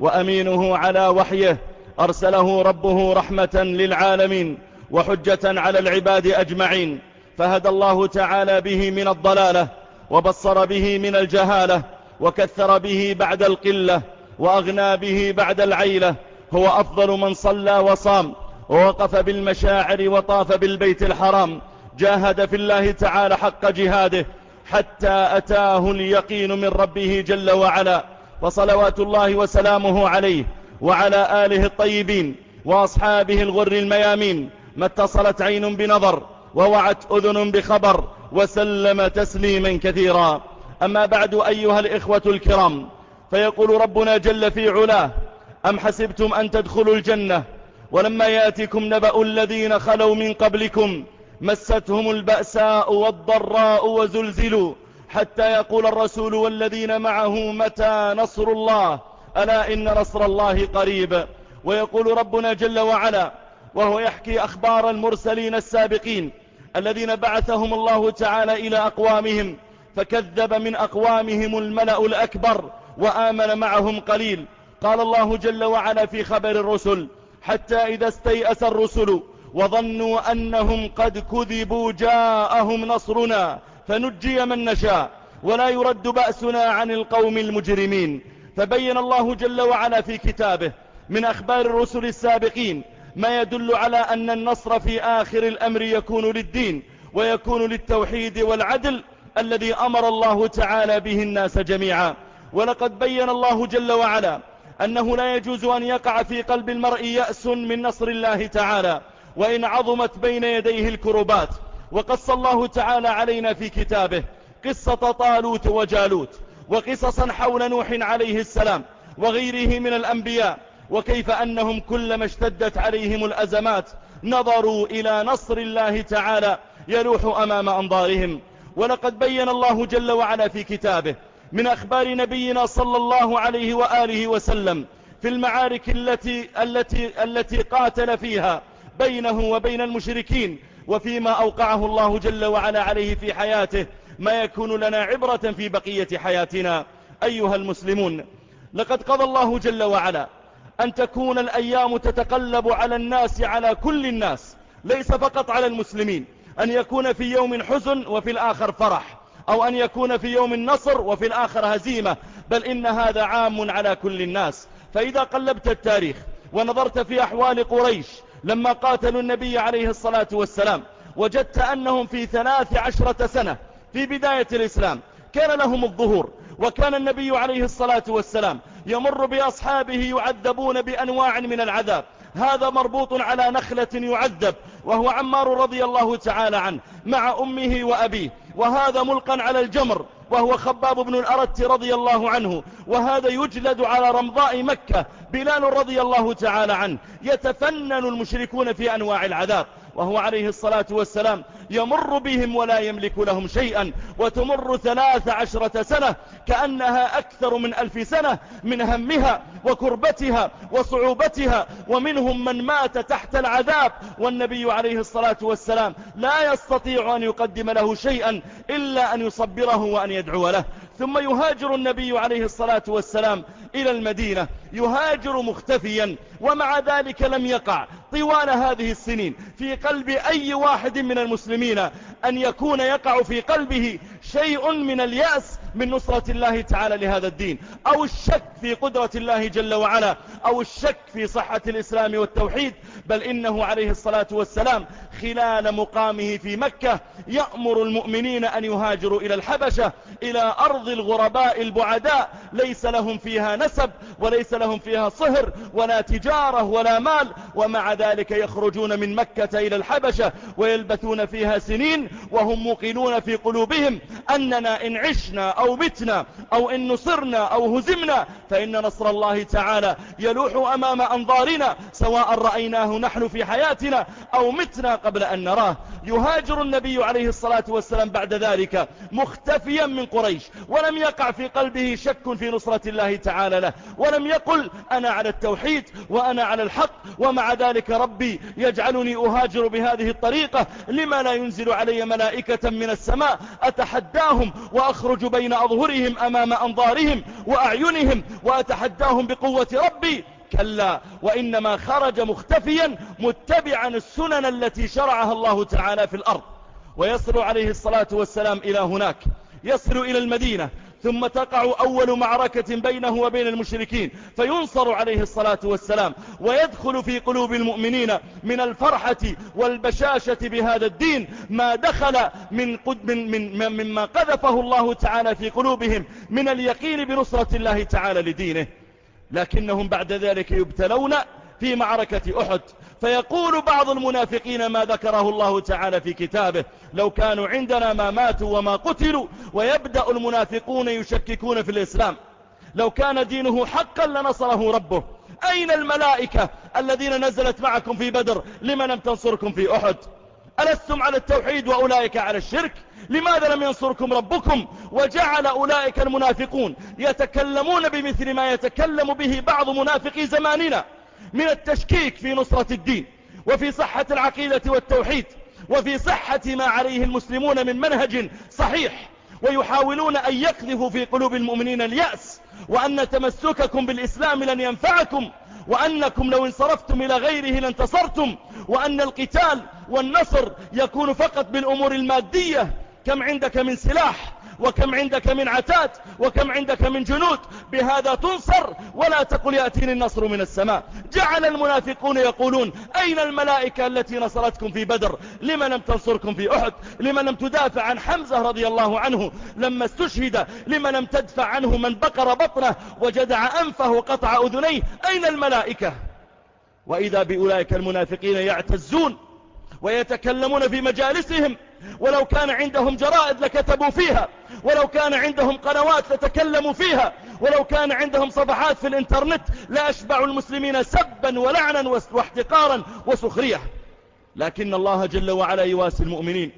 وأمينه على وحيه أرسله ربه رحمة للعالمين وحجة على العباد أجمعين. فهدى الله تعالى به من الضلالة وبصر به من الجهالة وكثر به بعد القلة وأغنى به بعد العيلة. هو أفضل من صلى وصام ووقف بالمشاعر وطاف بالبيت الحرام. جاهد في الله تعالى حق جهاده حتى أتاه اليقين من ربه جل وعلا. فصلوات الله وسلامه عليه وعلى آله الطيبين وأصحابه الغر الميامين ما اتصلت عين بنظر ووعت أذن بخبر وسلم تسليما كثيرا. أما بعد أيها الإخوة الكرام فيقول ربنا جل في علاه أم حسبتم أن تدخلوا الجنة؟ ولما يأتكم نبأ الذين خلوا من قبلكم مستهم البأساء والضراء وزلزلوا حتى يقول الرسول والذين معه متى نصر الله؟ ألا إن نصر الله قريب. ويقول ربنا جل وعلا وهو يحكي أخبار المرسلين السابقين الذين بعثهم الله تعالى إلى أقوامهم فكذب من أقوامهم الملأ الأكبر وآمن معهم قليل. قال الله جل وعلا في خبر الرسل حتى إذا استيأس الرسل وظنوا أنهم قد كذبوا جاءهم نصرنا. فنجي من نشاء ولا يرد بأسنا عن القوم المجرمين. فبين الله جل وعلا في كتابه من أخبار الرسل السابقين ما يدل على أن النصر في آخر الأمر يكون للدين ويكون للتوحيد والعدل الذي أمر الله تعالى به الناس جميعا. ولقد بين الله جل وعلا أنه لا يجوز أن يقع في قلب المرء يأس من نصر الله تعالى. وإن عظمت بين يديه الكربات وقص الله تعالى علينا في كتابه قصة طالوت وجالوت وقصصا حول نوح عليه السلام وغيره من الأنبياء وكيف أنهم كلما اشتدت عليهم الأزمات نظروا إلى نصر الله تعالى يلوح أمام أنظارهم. ولقد بين الله جل وعلا في كتابه من أخبار نبينا صلى الله عليه وآله وسلم في المعارك التي, التي, التي قاتل فيها بينه وبين المشركين وفيما أوقعه الله جل وعلا عليه في حياته ما يكون لنا عبرة في بقية حياتنا. أيها المسلمون لقد قضى الله جل وعلا أن تكون الأيام تتقلب على الناس على كل الناس ليس فقط على المسلمين. أن يكون في يوم حزن وفي الآخر فرح أو أن يكون في يوم النصر وفي الآخر هزيمة بل إن هذا عام على كل الناس. فإذا قلبت التاريخ ونظرت في أحوال قريش لما قاتلوا النبي عليه الصلاة والسلام وجدت أنهم في ثلاث عشرة سنة في بداية الإسلام. كان لهم الظهور وكان النبي عليه الصلاة والسلام يمر بأصحابه يعذبون بأنواع من العذاب. هذا مربوط على نخلة يعذب وهو عمار رضي الله تعالى عنه مع أمه وأبيه. وهذا ملقا على الجمر وهو خباب بن الأرت رضي الله عنه. وهذا يجلد على رمضاء مكة بلال رضي الله تعالى عنه يتفنن المشركون في أنواع العذاب. وهو عليه الصلاة والسلام يمر بهم ولا يملك لهم شيئا وتمر ثلاث عشرة سنة كأنها أكثر من ألف سنة من همها وكربتها وصعوبتها. ومنهم من مات تحت العذاب. والنبي عليه الصلاة والسلام لا يستطيع أن يقدم له شيئا إلا أن يصبره وأن يدعو له. ثم يهاجر النبي عليه الصلاة والسلام إلى المدينة يهاجر مختفيا ومع ذلك لم يقع طوال هذه السنين في قلب أي واحد من المسلمين أن يكون يقع في قلبه شيء من اليأس من نصرة الله تعالى لهذا الدين أو الشك في قدرة الله جل وعلا أو الشك في صحة الإسلام والتوحيد بل إنه عليه الصلاة والسلام خلال مقامه في مكة يأمر المؤمنين أن يهاجروا إلى الحبشة إلى أرض الغرباء البعداء. ليس لهم فيها نسب وليس لهم فيها صهر ولا تجارة ولا مال. ومع ذلك يخرجون من مكة إلى الحبشة ويلبثون فيها سنين وهم موقنون في قلوبهم أننا إن عشنا أو متنا أو إن نصرنا أو هزمنا فإن نصر الله تعالى يلوح أمام أنظارنا سواء رأيناه نحن في حياتنا أو متنا قبل أن نراه يهاجر النبي عليه الصلاة والسلام بعد ذلك مختفيا من قريش ولم يقع في قلبه شك في نصرة الله تعالى له ولم يقل أنا على التوحيد وأنا على الحق ومع ذلك ربي يجعلني أهاجر بهذه الطريقة لما لا ينزل علي ملائكة من السماء أتحداهم وأخرج بين أظهرهم أمام أنظارهم وأعينهم وأتحداهم بقوة ربي كلا وإنما خرج مختفيا متبعا السنن التي شرعها الله تعالى في الأرض. ويصل عليه الصلاة والسلام إلى هناك. يصل إلى المدينة. ثم تقع أول معركة بينه وبين المشركين. فينصر عليه الصلاة والسلام. ويدخل في قلوب المؤمنين من الفرحة والبشاشة بهذا الدين ما دخل من, من, من مما قذفه الله تعالى في قلوبهم من اليقين بنصرة الله تعالى لدينه. لكنهم بعد ذلك يبتلون في معركة أحد. فيقول بعض المنافقين ما ذكره الله تعالى في كتابه لو كانوا عندنا ما ماتوا وما قتلوا ويبدأ المنافقون يشككون في الإسلام. لو كان دينه حقا لنصره ربه. أين الملائكة الذين نزلت معكم في بدر؟ لمن لم تنصركم في أحد؟ ألستم على التوحيد وأولئك على الشرك؟ لماذا لم ينصركم ربكم وجعل أولئك المنافقون يتكلمون بمثل ما يتكلم به بعض منافقي زماننا من التشكيك في نصرة الدين وفي صحة العقيدة والتوحيد وفي صحة ما عليه المسلمون من منهج صحيح ويحاولون أن يقذفوا في قلوب المؤمنين اليأس وأن تمسككم بالإسلام لن ينفعكم وأنكم لو انصرفتم إلى غيره لانتصرتم وأن القتال والنصر يكون فقط بالأمور المادية كم عندك من سلاح وكم عندك من عتاد وكم عندك من جنود بهذا تنصر ولا تقل يأتيني النصر من السماء. جعل المنافقون يقولون أين الملائكة التي نصرتكم في بدر؟ لما لم تنصركم في أحد؟ لما لم تدافع عن حمزة رضي الله عنه؟ لما استشهد لما لم تدفع عنه من بقر بطنه وجدع أنفه وقطع أذنيه؟ أين الملائكة؟ وإذا بأولئك المنافقين يعتزون ويتكلمون في مجالسهم ولو كان عندهم جرائد لكتبوا فيها ولو كان عندهم قنوات لتكلموا فيها ولو كان عندهم صفحات في الانترنت لأشبعوا المسلمين سبا ولعنا واحتقارا وسخرية. لكن الله جل وعلا يواسي المؤمنين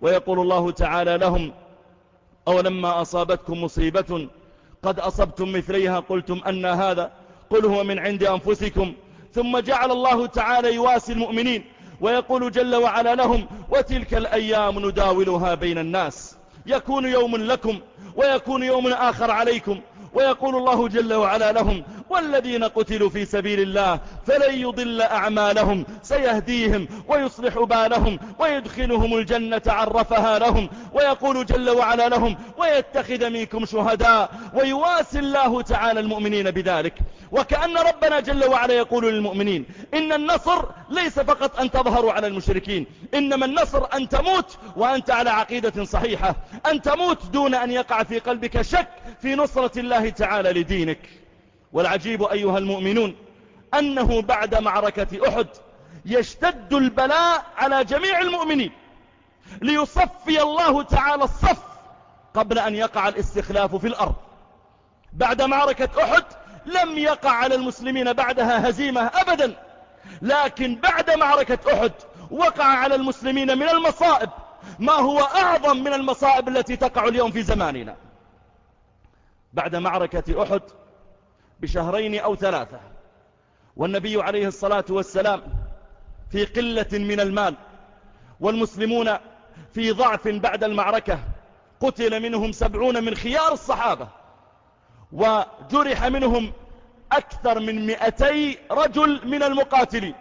ويقول الله تعالى لهم أولما أصابتكم مصيبة قد أصبتم مثليها قلتم أن هذا قل هو من عند أنفسكم. ثم جعل الله تعالى يواسي المؤمنين ويقول جل وعلا لهم وتلك الأيام نداولها بين الناس. يكون يوم لكم ويكون يوم آخر عليكم. ويقول الله جل وعلا لهم والذين قتلوا في سبيل الله فلن يضل أعمالهم سيهديهم ويصلح بالهم ويدخلهم الجنة عرفها لهم ويقول جل وعلا لهم ويتخذ منكم شهداء ويواسي الله تعالى المؤمنين بذلك. وكأن ربنا جل وعلا يقول للمؤمنين إن النصر ليس فقط أن تظهروا على المشركين إنما النصر أن تموت وأنت على عقيدة صحيحة أن تموت دون أن يقع في قلبك شك في نصرة الله تعالى لدينك. والعجيب أيها المؤمنون أنه بعد معركة أحد يشتد البلاء على جميع المؤمنين ليصفي الله تعالى الصف قبل أن يقع الاستخلاف في الأرض. بعد معركة أحد لم يقع على المسلمين بعدها هزيمة أبدا لكن بعد معركة أحد وقع على المسلمين من المصائب. ما هو أعظم من المصائب التي تقع اليوم في زماننا؟ بعد معركة أحد بشهرين أو ثلاثة. والنبي عليه الصلاة والسلام في قلة من المال والمسلمون في ضعف بعد المعركة قتل منهم سبعون من خيار الصحابة وجرح منهم أكثر من مئتي رجل من المقاتلين.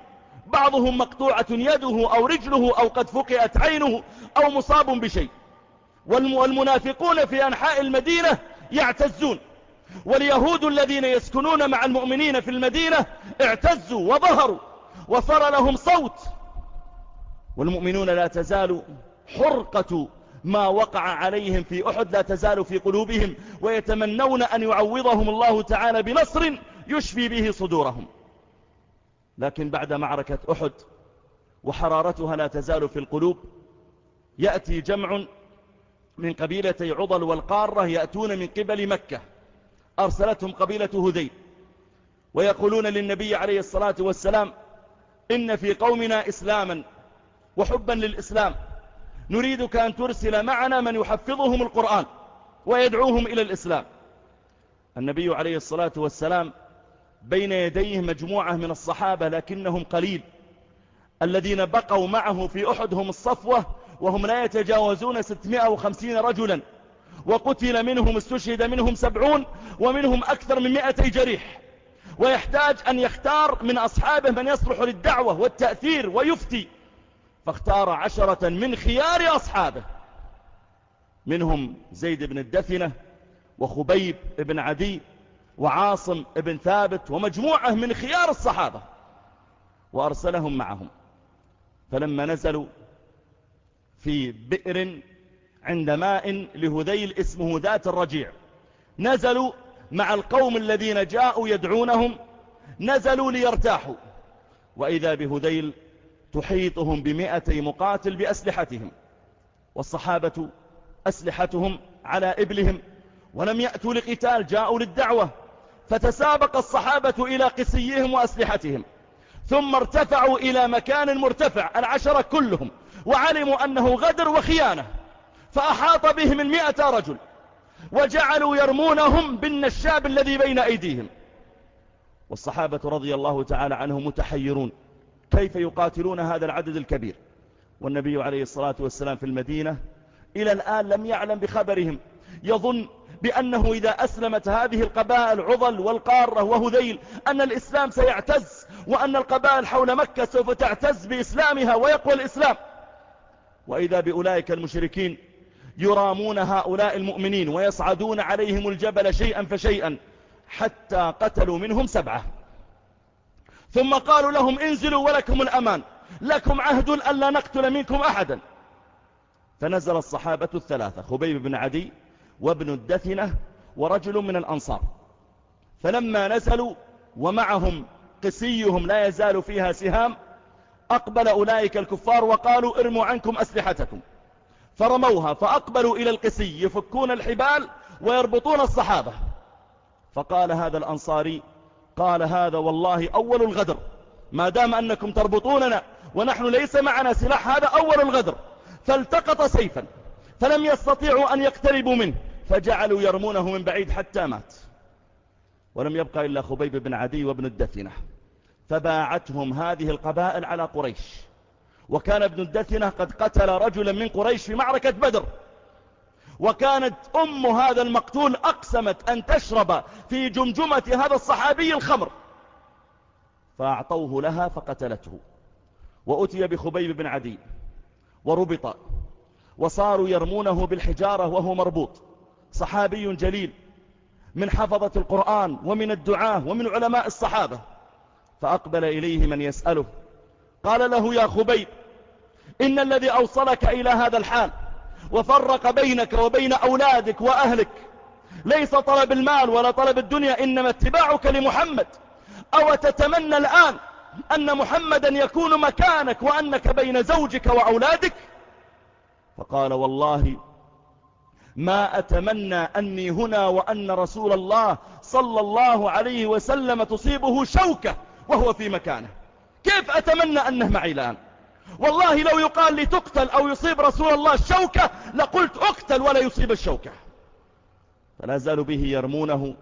بعضهم مقطوعة يده أو رجله أو قد فقئت عينه أو مصاب بشيء. والمنافقون في أنحاء المدينة يعتزون. واليهود الذين يسكنون مع المؤمنين في المدينة اعتزوا وظهروا وصار لهم صوت. والمؤمنون لا تزال حرقة ما وقع عليهم في أحد لا تزال في قلوبهم ويتمنون أن يعوضهم الله تعالى بنصر يشفي به صدورهم. لكن بعد معركة أحد وحرارتها لا تزال في القلوب يأتي جمع من قبيلتي عضل والقارة يأتون من قبل مكة. أرسلتهم قبيلة هذيل ويقولون للنبي عليه الصلاة والسلام إن في قومنا إسلاما وحبا للإسلام نريدك أن ترسل معنا من يحفظهم القرآن ويدعوهم إلى الإسلام. النبي عليه الصلاة والسلام بين يديه مجموعة من الصحابة لكنهم قليل الذين بقوا معه في أحد هم الصفوة وهم لا يتجاوزون 650 رجلا. وقتل منهم استشهد منهم سبعون ومنهم أكثر من مئتي جريح. ويحتاج أن يختار من أصحابه من يصلح للدعوة والتأثير ويفتي. فاختار عشرة من خيار أصحابه. منهم زيد بن الدثنة وخبيب بن عدي وعاصم بن ثابت ومجموعة من خيار الصحابة. وأرسلهم معهم. فلما نزلوا في بئر عند ماء لهذيل اسمه ذات الرجيع. نزلوا مع القوم الذين جاءوا يدعونهم نزلوا ليرتاحوا. وإذا بهذيل تحيطهم بمئتي مقاتل بأسلحتهم والصحابة أسلحتهم على إبلهم ولم يأتوا لقتال جاءوا للدعوة. فتسابق الصحابة إلى قسيهم وأسلحتهم ثم ارتفعوا إلى مكان مرتفع العشرة كلهم وعلموا أنه غدر وخيانة. فأحاط بهم المئة رجل وجعلوا يرمونهم بالنشاب الذي بين أيديهم. والصحابة رضي الله تعالى عنهم متحيرون كيف يقاتلون هذا العدد الكبير؟ والنبي عليه الصلاة والسلام في المدينة إلى الآن لم يعلم بخبرهم. يظن بأنه إذا أسلمت هذه القبائل عضل والقارة وهذيل أن الإسلام سيعتز وأن القبائل حول مكة سوف تعتز بإسلامها ويقوى الإسلام. وإذا بأولئك المشركين يرامون هؤلاء المؤمنين ويصعدون عليهم الجبل شيئا فشيئا حتى قتلوا منهم سبعة. ثم قالوا لهم انزلوا ولكم الأمان لكم عهد ألا نقتل منكم أحدا. فنزل الصحابة الثلاثة خبيب بن عدي وابن الدثنة ورجل من الأنصار. فلما نزلوا ومعهم قسيهم لا يزال فيها سهام أقبل أولئك الكفار وقالوا ارموا عنكم أسلحتكم. فرموها فأقبلوا إلى القسي يفكون الحبال ويربطون الصحابة. فقال هذا الأنصاري قال هذا والله أول الغدر. ما دام أنكم تربطوننا ونحن ليس معنا سلاح هذا أول الغدر. فالتقط سيفا فلم يستطيعوا أن يقتربوا منه فجعلوا يرمونه من بعيد حتى مات. ولم يبقى إلا خبيب بن عدي وابن الدثنة فباعتهم هذه القبائل على قريش. وكان ابن الدثنة قد قتل رجلا من قريش في معركة بدر. وكانت أم هذا المقتول أقسمت أن تشرب في جمجمة هذا الصحابي الخمر. فأعطوه لها فقتلته. وأتي بخبيب بن عدي. وربط. وصاروا يرمونه بالحجارة وهو مربوط. صحابي جليل. من حفظة القرآن ومن الدعاة ومن علماء الصحابة. فأقبل إليه من يسأله. قال له يا خبيب إن الذي أوصلك إلى هذا الحال وفرق بينك وبين أولادك وأهلك ليس طلب المال ولا طلب الدنيا إنما اتباعك لمحمد. أو تتمنى الآن أن محمدا يكون مكانك وأنك بين زوجك وأولادك؟ فقال والله ما أتمنى أني هنا وأن رسول الله صلى الله عليه وسلم تصيبه شوكة وهو في مكانه. كيف أتمنى أنه معي الآن؟ والله لو يقال لي تقتل أو يصيب رسول الله الشوكة لقلت أقتل ولا يصيب الشوكة. فلا زالوا به يرمونه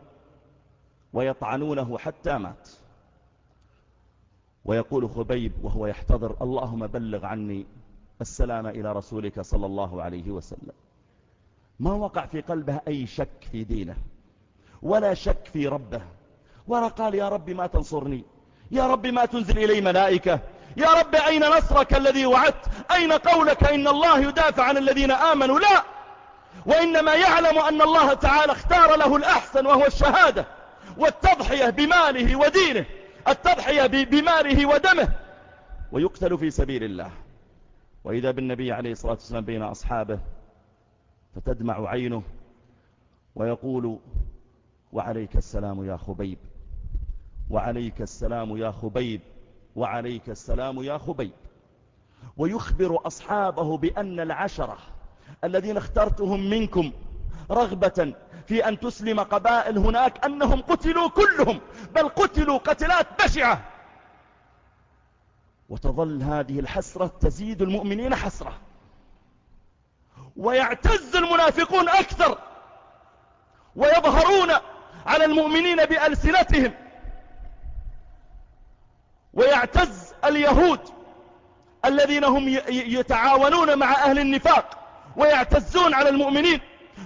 ويطعنونه حتى مات. ويقول خبيب وهو يحتضر اللهم بلغ عني السلام إلى رسولك صلى الله عليه وسلم. ما وقع في قلبه أي شك في دينه ولا شك في ربه. ولا قال يا رب ما تنصرني. يا رب ما تنزل إلي ملائكة. يا رب أين نصرك الذي وعدت؟ أين قولك إن الله يدافع عن الذين آمنوا؟ لا. وإنما يعلم أن الله تعالى اختار له الأحسن وهو الشهادة والتضحية بماله ودينه التضحية بماله ودمه. ويقتل في سبيل الله. وإذا بالنبي عليه الصلاة والسلام بين أصحابه فتدمع عينه ويقول وعليك السلام يا خبيب. وعليك السلام يا خبيب وعليك السلام يا خبيب. ويخبر أصحابه بأن العشرة الذين اخترتهم منكم رغبة في أن تسلم قبائل هناك أنهم قتلوا كلهم بل قتلوا قتلات بشعة. وتظل هذه الحسرة تزيد المؤمنين حسرة. ويعتز المنافقون أكثر ويظهرون على المؤمنين بألسنتهم. ويعتز اليهود الذين هم يتعاونون مع أهل النفاق ويعتزون على المؤمنين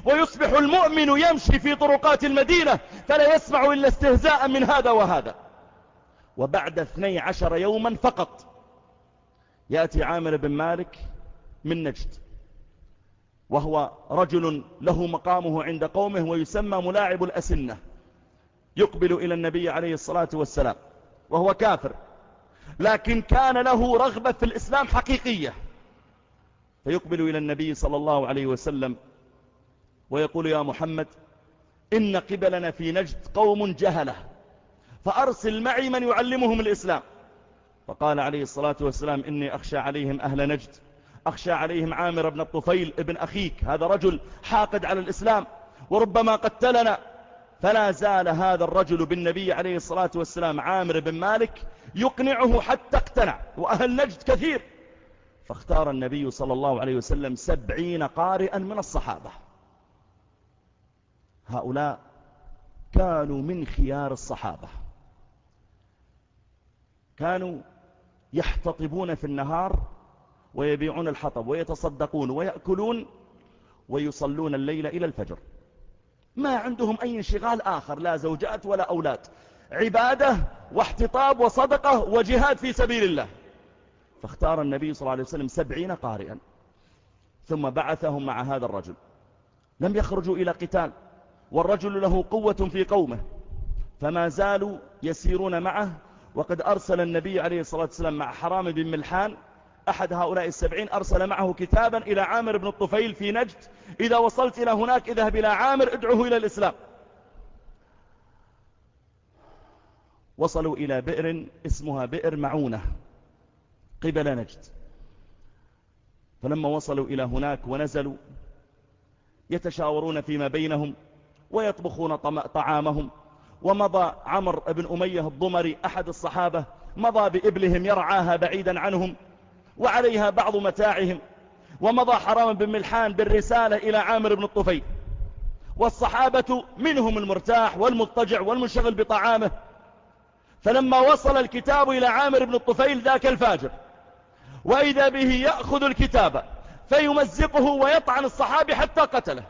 ويصبح المؤمن يمشي في طرقات المدينة فلا يسمع إلا استهزاء من هذا وهذا. وبعد اثني عشر يوما فقط يأتي عامر بن مالك من نجد وهو رجل له مقامه عند قومه ويسمى ملاعب الأسنة يقبل إلى النبي عليه الصلاة والسلام وهو كافر. لكن كان له رغبة في الإسلام حقيقية. فيقبل إلى النبي صلى الله عليه وسلم ويقول يا محمد إن قبلنا في نجد قوم جهلة فأرسل معي من يعلمهم الإسلام. فقال عليه الصلاة والسلام إني أخشى عليهم أهل نجد أخشى عليهم عامر بن الطفيل ابن أخيك هذا رجل حاقد على الإسلام وربما قتلنا. فلا زال هذا الرجل بالنبي عليه الصلاة والسلام عامر بن مالك يقنعه حتى اقتنع وأهل نجد كثير. فاختار النبي صلى الله عليه وسلم سبعين قارئا من الصحابة. هؤلاء كانوا من خيار الصحابة. كانوا يحتطبون في النهار ويبيعون الحطب ويتصدقون ويأكلون ويصلون الليل إلى الفجر. ما عندهم أي انشغال آخر لا زوجات ولا أولاد. عبادة واحتطاب وصدقة وجهاد في سبيل الله. فاختار النبي صلى الله عليه وسلم سبعين قارئا. ثم بعثهم مع هذا الرجل. لم يخرجوا إلى قتال. والرجل له قوة في قومه. فما زالوا يسيرون معه. وقد أرسل النبي عليه الصلاة والسلام مع حرام بن ملحان أحد هؤلاء السبعين أرسل معه كتابا إلى عامر بن الطفيل في نجد. إذا وصلت إلى هناك اذهب إلى عامر ادعه إلى الإسلام. وصلوا إلى بئر اسمها بئر معونة قبل نجد. فلما وصلوا إلى هناك ونزلوا يتشاورون فيما بينهم ويطبخون طعامهم. ومضى عمر بن أمية الضمري أحد الصحابة مضى بإبلهم يرعاها بعيدا عنهم. وعليها بعض متاعهم ومضى حرام بن ملحان بالرسالة إلى عامر بن الطفيل. والصحابة منهم المرتاح والمضطجع والمنشغل بطعامه. فلما وصل الكتاب إلى عامر بن الطفيل ذاك الفاجر. وإذا به يأخذ الكتاب فيمزقه ويطعن الصحابي حتى قتله.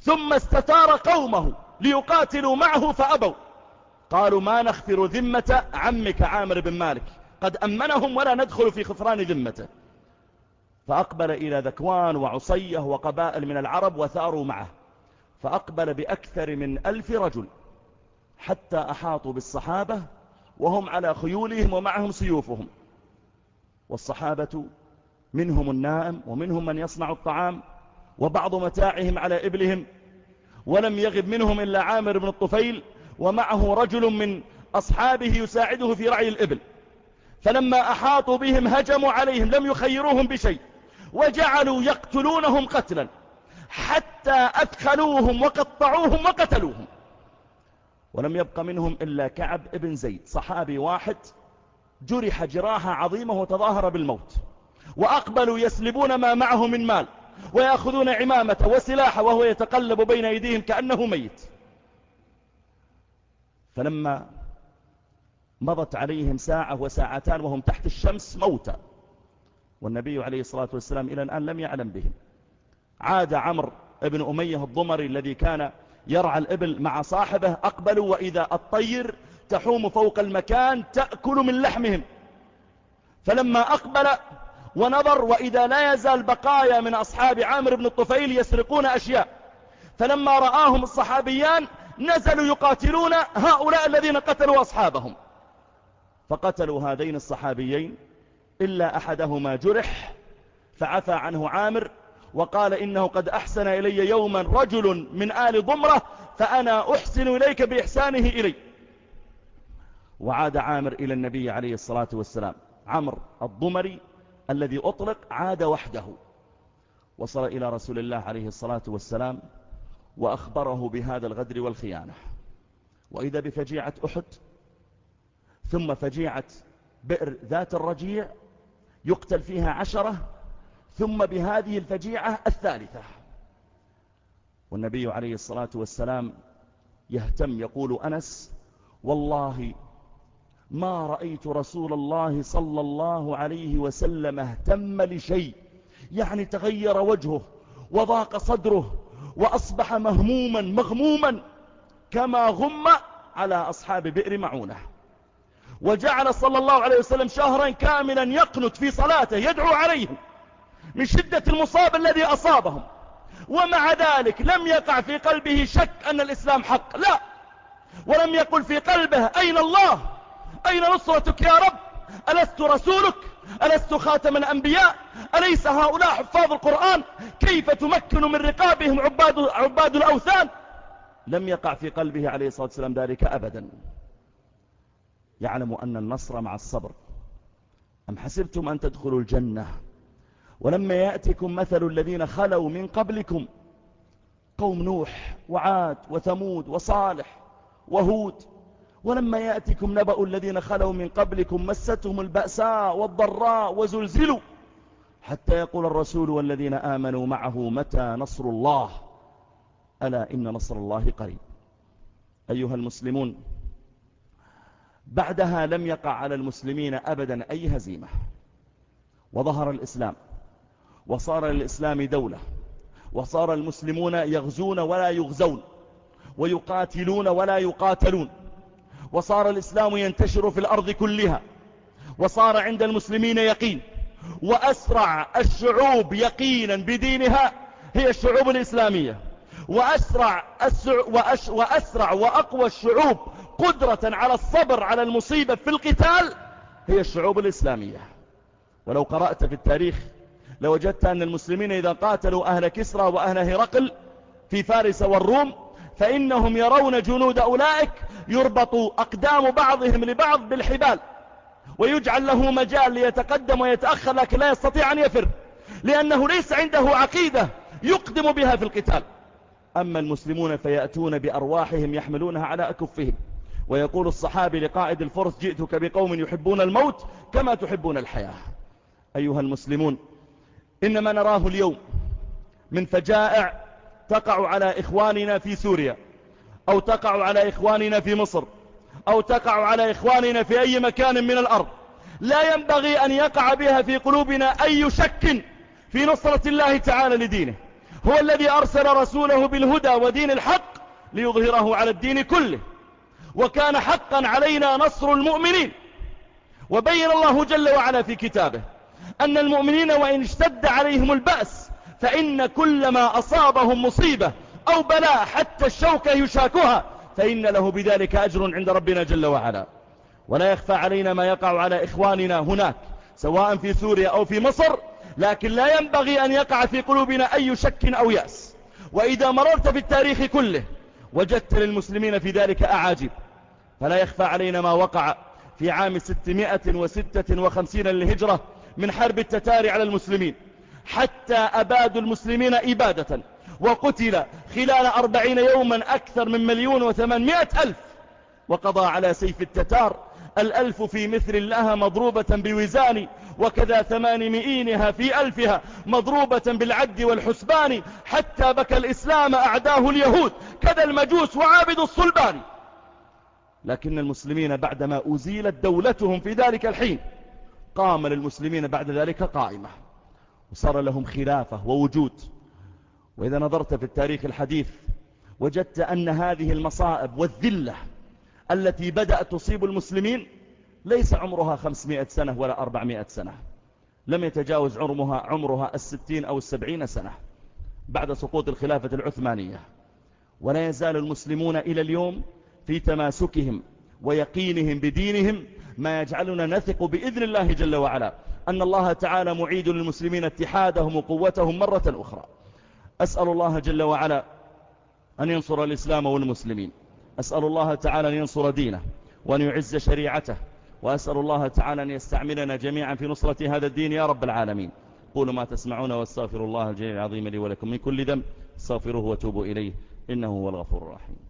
ثم استتار قومه ليقاتلوا معه فأبوا. قالوا ما نخفر ذمة عمك عامر بن مالك. قد أمنهم ولا ندخل في خفران ذمته. فأقبل إلى ذكوان وعصية وقبائل من العرب وثاروا معه. فأقبل بأكثر من ألف رجل حتى أحاطوا بالصحابة وهم على خيولهم ومعهم سيوفهم. والصحابة منهم النائم ومنهم من يصنع الطعام وبعض متاعهم على إبلهم. ولم يغب منهم إلا عامر بن الطفيل ومعه رجل من أصحابه يساعده في رعي الإبل. فلما أحاطوا بهم هجموا عليهم لم يخيروهم بشيء وجعلوا يقتلونهم قتلا حتى أدخلوهم وقطعوهم وقتلوهم. ولم يبق منهم إلا كعب ابن زيد صحابي واحد جرح جراحة عظيمة وتظاهر بالموت. وأقبلوا يسلبون ما معه من مال ويأخذون عمامة وسلاحه وهو يتقلب بين أيديهم كأنه ميت. فلما مضت عليهم ساعة وساعتان وهم تحت الشمس موتى. والنبي عليه الصلاة والسلام إلى الآن لم يعلم بهم. عاد عمر ابن أمية الضمري الذي كان يرعى الإبل مع صاحبه أقبلوا وإذا الطير تحوم فوق المكان تأكل من لحمهم. فلما أقبل ونظر وإذا لا يزال بقايا من أصحاب عامر بن الطفيل يسرقون أشياء. فلما رآهم الصحابيان نزلوا يقاتلون هؤلاء الذين قتلوا أصحابهم. فقتلوا هذين الصحابيين إلا أحدهما جرح فعفى عنه عامر وقال إنه قد أحسن إلي يوما رجل من آل ضمرة فأنا أحسن إليك بإحسانه إلي. وعاد عامر إلى النبي عليه الصلاة والسلام. عمر الضمري الذي أطلق عاد وحده. وصل إلى رسول الله عليه الصلاة والسلام وأخبره بهذا الغدر والخيانة. وإذا بفجيعة أحد ثم فجيعة بئر ذات الرجيع يقتل فيها عشرة ثم بهذه الفجيعة الثالثة. والنبي عليه الصلاة والسلام يهتم يقول أنس والله ما رأيت رسول الله صلى الله عليه وسلم اهتم لشيء يعني تغير وجهه وضاق صدره وأصبح مهموما مغموما كما غم على أصحاب بئر معونة. وجعل صلى الله عليه وسلم شهرا كاملا يقنت في صلاته يدعو عليهم من شدة المصاب الذي أصابهم. ومع ذلك لم يقع في قلبه شك أن الإسلام حق لا. ولم يقل في قلبه أين الله؟ أين نصرتك يا رب؟ ألست رسولك؟ ألست خاتم الأنبياء؟ أليس هؤلاء حفاظ القرآن؟ كيف تمكن من رقابهم عباد, عباد الأوثان؟ لم يقع في قلبه عليه الصلاة والسلام ذلك أبدا. يعلم أن النصر مع الصبر. أم حسبتم أن تدخلوا الجنة؟ ولما يأتكم مثل الذين خلوا من قبلكم قوم نوح وعاد وثمود وصالح وهود ولما يأتكم نبأ الذين خلوا من قبلكم مستهم البأساء والضراء وزلزلوا حتى يقول الرسول والذين آمنوا معه متى نصر الله؟ ألا إن نصر الله قريب. أيها المسلمون بعدها لم يقع على المسلمين أبدا أي هزيمة. وظهر الإسلام وصار للإسلام دولة وصار المسلمون يغزون ولا يغزون ويقاتلون ولا يقاتلون وصار الإسلام ينتشر في الأرض كلها وصار عند المسلمين يقين وأسرع الشعوب يقينا بدينها هي الشعوب الإسلامية وأسرع, وأسرع وأقوى الشعوب قدرة على الصبر على المصيبة في القتال هي الشعوب الإسلامية. ولو قرأت في التاريخ لوجدت أن المسلمين إذا قاتلوا أهل كسرى وأهل هرقل في فارس والروم فإنهم يرون جنود أولئك يربط أقدام بعضهم لبعض بالحبال ويجعل له مجال ليتقدم ويتأخر لكن لا يستطيع أن يفر لأنه ليس عنده عقيدة يقدم بها في القتال. أما المسلمون فيأتون بأرواحهم يحملونها على أكفهم. ويقول الصحابي لقائد الفرس جئتك بقوم يحبون الموت كما تحبون الحياة. أيها المسلمون إنما نراه اليوم من فجائع تقع على إخواننا في سوريا أو تقع على إخواننا في مصر أو تقع على إخواننا في أي مكان من الأرض. لا ينبغي أن يقع بها في قلوبنا أي شك في نصرة الله تعالى لدينه. هو الذي أرسل رسوله بالهدى ودين الحق ليظهره على الدين كله. وكان حقا علينا نصر المؤمنين. وبين الله جل وعلا في كتابه أن المؤمنين وإن اشتد عليهم البأس فإن كل ما أصابهم مصيبة أو بلاء حتى الشوكة يشاكها فإن له بذلك أجر عند ربنا جل وعلا. ولا يخفى علينا ما يقع على إخواننا هناك سواء في سوريا أو في مصر لكن لا ينبغي أن يقع في قلوبنا أي شك أو يأس. وإذا مررت في التاريخ كله وجدت للمسلمين في ذلك أعاجب فلا يخفى علينا ما وقع في عام 656 للهجرة من حرب التتار على المسلمين. حتى أبادوا المسلمين إبادة وقتل خلال أربعين يوما أكثر من مليون وثمانمائة ألف. وقضى على سيف التتار الألف في مثل لها مضروبة بوزان وكذا ثمان مئينها في ألفها مضروبة بالعد والحسبان. حتى بكى الإسلام أعداه اليهود كذا المجوس وعابد الصلبان. لكن المسلمين بعدما أزيلت دولتهم في ذلك الحين قام للمسلمين بعد ذلك قائمة وصار لهم خلافة ووجود. وإذا نظرت في التاريخ الحديث وجدت أن هذه المصائب والذلة التي بدأت تصيب المسلمين ليس عمرها خمسمائة سنة ولا أربعمائة سنة. لم يتجاوز عمرها, عمرها الستين أو السبعين سنة بعد سقوط الخلافة العثمانية. ولا يزال المسلمون إلى اليوم في تماسكهم ويقينهم بدينهم ما يجعلنا نثق بإذن الله جل وعلا. أن الله تعالى معيد للمسلمين اتحادهم وقوتهم مرة أخرى. أسأل الله جل وعلا أن ينصر الإسلام والمسلمين. أسأل الله تعالى أن ينصر دينه وأن يعز شريعته. وأسأل الله تعالى أن يستعملنا جميعا في نصرة هذا الدين يا رب العالمين. قولوا ما تسمعون واستغفر الله الجليل العظيم لي ولكم من كل ذنب. استغفروه وتوبوا إليه. إنه هو الغفور الرحيم.